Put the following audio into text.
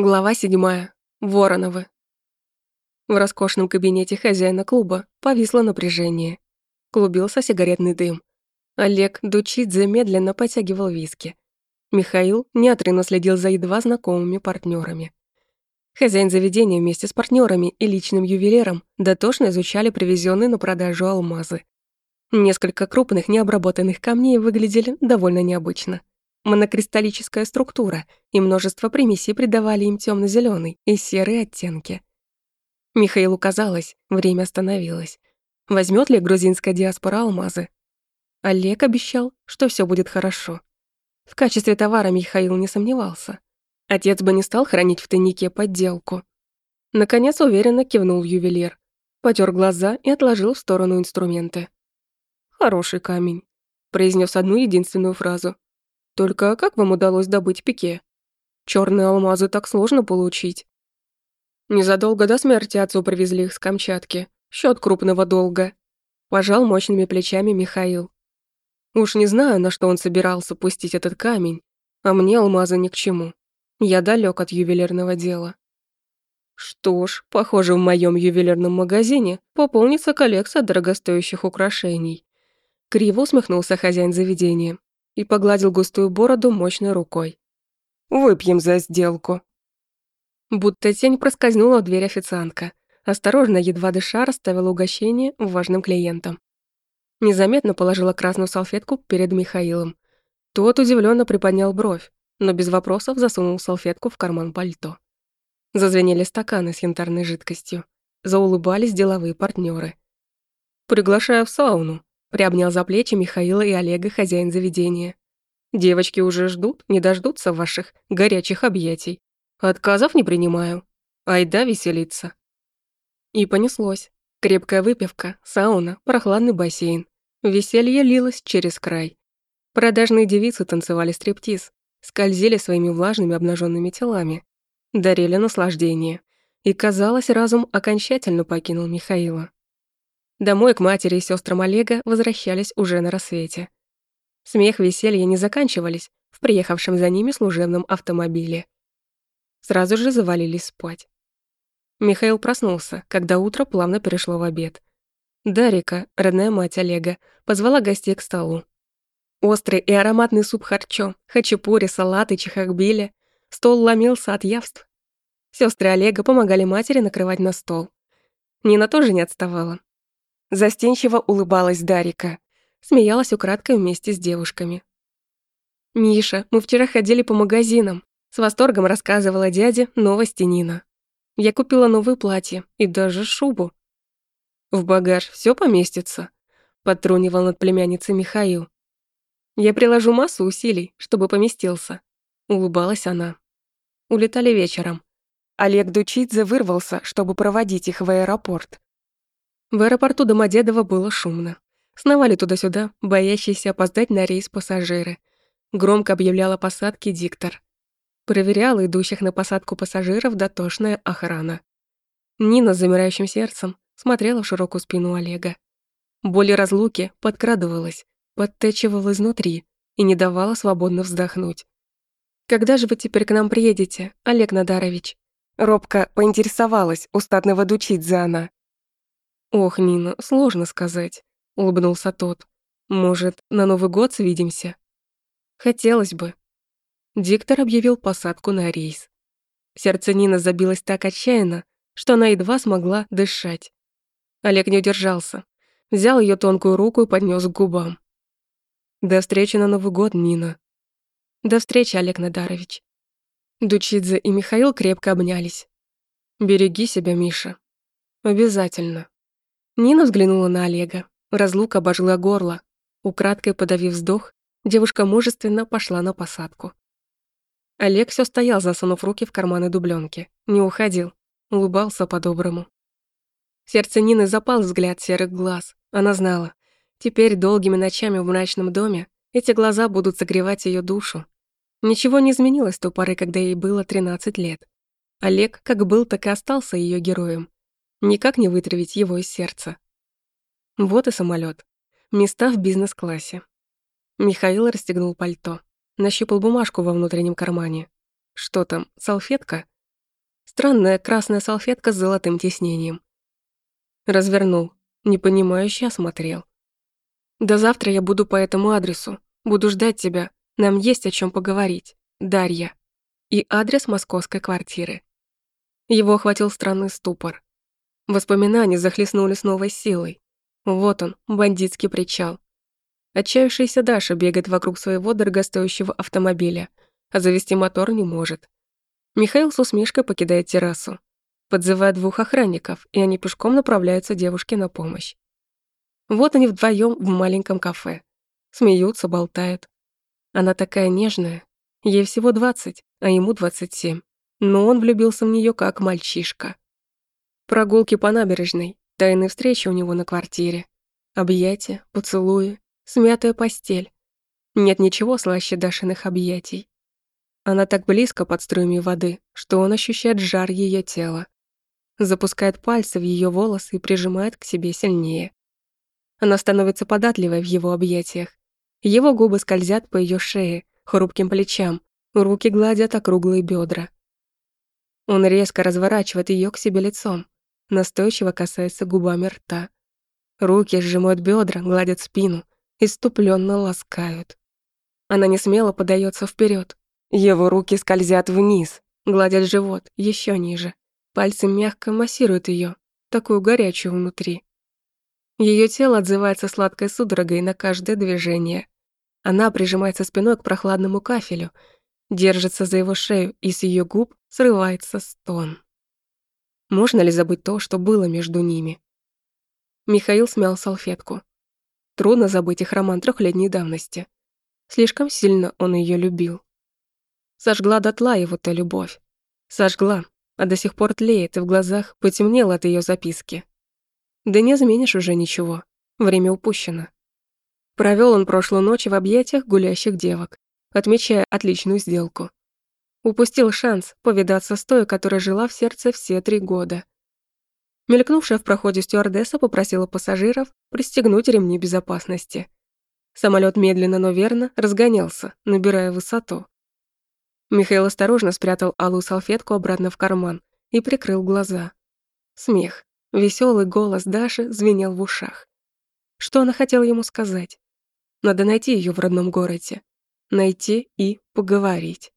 Глава седьмая. Вороновы. В роскошном кабинете хозяина клуба повисло напряжение. Клубился сигаретный дым. Олег Дучидзе медленно потягивал виски. Михаил неотрывно следил за едва знакомыми партнерами. Хозяин заведения вместе с партнерами и личным ювелиром дотошно изучали привезенные на продажу алмазы. Несколько крупных необработанных камней выглядели довольно необычно. Монокристаллическая структура и множество примесей придавали им темно зеленый и серые оттенки. Михаилу казалось, время остановилось. Возьмет ли грузинская диаспора алмазы? Олег обещал, что все будет хорошо. В качестве товара Михаил не сомневался. Отец бы не стал хранить в тайнике подделку. Наконец уверенно кивнул ювелир, потер глаза и отложил в сторону инструменты. «Хороший камень», — произнес одну единственную фразу. Только как вам удалось добыть пике? Черные алмазы так сложно получить. Незадолго до смерти отцу привезли их с Камчатки. Счет крупного долга. Пожал мощными плечами Михаил. Уж не знаю, на что он собирался пустить этот камень, а мне алмазы ни к чему. Я далек от ювелирного дела. Что ж, похоже, в моем ювелирном магазине пополнится коллекция дорогостоящих украшений. Криво усмехнулся хозяин заведения и погладил густую бороду мощной рукой. «Выпьем за сделку». Будто тень проскользнула в дверь официантка. Осторожно, едва дыша, расставила угощение важным клиентам. Незаметно положила красную салфетку перед Михаилом. Тот удивленно приподнял бровь, но без вопросов засунул салфетку в карман пальто. Зазвенели стаканы с янтарной жидкостью. Заулыбались деловые партнеры. «Приглашаю в сауну», Приобнял за плечи Михаила и Олега хозяин заведения. «Девочки уже ждут, не дождутся ваших горячих объятий. Отказов не принимаю. Айда веселиться». И понеслось. Крепкая выпивка, сауна, прохладный бассейн. Веселье лилось через край. Продажные девицы танцевали стриптиз, скользили своими влажными обнаженными телами, дарили наслаждение. И, казалось, разум окончательно покинул Михаила. Домой к матери и сестрам Олега возвращались уже на рассвете. Смех, веселье не заканчивались в приехавшем за ними служебном автомобиле. Сразу же завалились спать. Михаил проснулся, когда утро плавно перешло в обед. Дарика, родная мать Олега, позвала гостей к столу. Острый и ароматный суп харчо, хачапури, салаты, чехакбили. Стол ломился от явств. Сестры Олега помогали матери накрывать на стол. Нина тоже не отставала. Застенчиво улыбалась Дарика. Смеялась украдкой вместе с девушками. «Миша, мы вчера ходили по магазинам», с восторгом рассказывала дяде новости Нина. «Я купила новое платье и даже шубу». «В багаж все поместится», — подтрунивал над племянницей Михаил. «Я приложу массу усилий, чтобы поместился», — улыбалась она. Улетали вечером. Олег Дучидзе вырвался, чтобы проводить их в аэропорт. В аэропорту Домодедово было шумно. Сновали туда-сюда, боящиеся опоздать на рейс пассажиры. Громко объявляла посадки диктор. Проверяла идущих на посадку пассажиров дотошная охрана. Нина с замирающим сердцем смотрела в широкую спину Олега. Боль разлуки подкрадывалась, подтачивала изнутри и не давала свободно вздохнуть. «Когда же вы теперь к нам приедете, Олег Надарович?» Робко поинтересовалась у статного дучить она. «Ох, Нина, сложно сказать», — улыбнулся тот. «Может, на Новый год свидимся?» «Хотелось бы». Диктор объявил посадку на рейс. Сердце Нины забилось так отчаянно, что она едва смогла дышать. Олег не удержался. Взял ее тонкую руку и поднес к губам. «До встречи на Новый год, Нина». «До встречи, Олег Надарович». Дучидзе и Михаил крепко обнялись. «Береги себя, Миша». «Обязательно». Нина взглянула на Олега. Разлука обожгла горло. Украдкой подавив вздох, девушка мужественно пошла на посадку. Олег все стоял, засунув руки в карманы дубленки. Не уходил. Улыбался по-доброму. В сердце Нины запал взгляд серых глаз. Она знала. Теперь долгими ночами в мрачном доме эти глаза будут согревать ее душу. Ничего не изменилось с той поры, когда ей было 13 лет. Олег как был, так и остался ее героем. Никак не вытравить его из сердца. Вот и самолет. Места в бизнес-классе. Михаил расстегнул пальто. Нащупал бумажку во внутреннем кармане. Что там, салфетка? Странная красная салфетка с золотым тиснением. Развернул, непонимающе осмотрел. До завтра я буду по этому адресу. Буду ждать тебя. Нам есть о чем поговорить. Дарья. И адрес московской квартиры. Его охватил странный ступор. Воспоминания захлестнули с новой силой. Вот он, бандитский причал. Отчаявшаяся Даша бегает вокруг своего дорогостоящего автомобиля, а завести мотор не может. Михаил с усмешкой покидает террасу. Подзывает двух охранников, и они пешком направляются девушке на помощь. Вот они вдвоем в маленьком кафе. Смеются, болтают. Она такая нежная. Ей всего двадцать, а ему двадцать семь. Но он влюбился в нее как мальчишка. Прогулки по набережной, тайные встречи у него на квартире. Объятия, поцелуи, смятая постель. Нет ничего слаще Дашиных объятий. Она так близко под струями воды, что он ощущает жар ее тела. Запускает пальцы в ее волосы и прижимает к себе сильнее. Она становится податливой в его объятиях. Его губы скользят по ее шее, хрупким плечам, руки гладят округлые бедра. Он резко разворачивает ее к себе лицом, настойчиво касается губами рта. Руки сжимают бедра, гладят спину, иступленно ласкают. Она не смело подается вперед. Его руки скользят вниз, гладят живот, еще ниже. Пальцы мягко массируют ее, такую горячую внутри. Ее тело отзывается сладкой судорогой на каждое движение. Она прижимается спиной к прохладному кафелю, держится за его шею, и с ее губ срывается стон. Можно ли забыть то, что было между ними? Михаил смял салфетку. Трудно забыть их роман трехлетней давности. Слишком сильно он ее любил. Сожгла дотла его-то любовь. Сожгла, а до сих пор тлеет, и в глазах потемнело от ее записки. Да не изменишь уже ничего. Время упущено. Провел он прошлую ночь в объятиях гулящих девок, отмечая отличную сделку. Упустил шанс повидаться с той, которая жила в сердце все три года. Мелькнувшая в проходе стюардесса попросила пассажиров пристегнуть ремни безопасности. Самолет медленно, но верно разгонялся, набирая высоту. Михаил осторожно спрятал алую салфетку обратно в карман и прикрыл глаза. Смех. Веселый голос Даши звенел в ушах. Что она хотела ему сказать? Надо найти ее в родном городе. Найти и поговорить.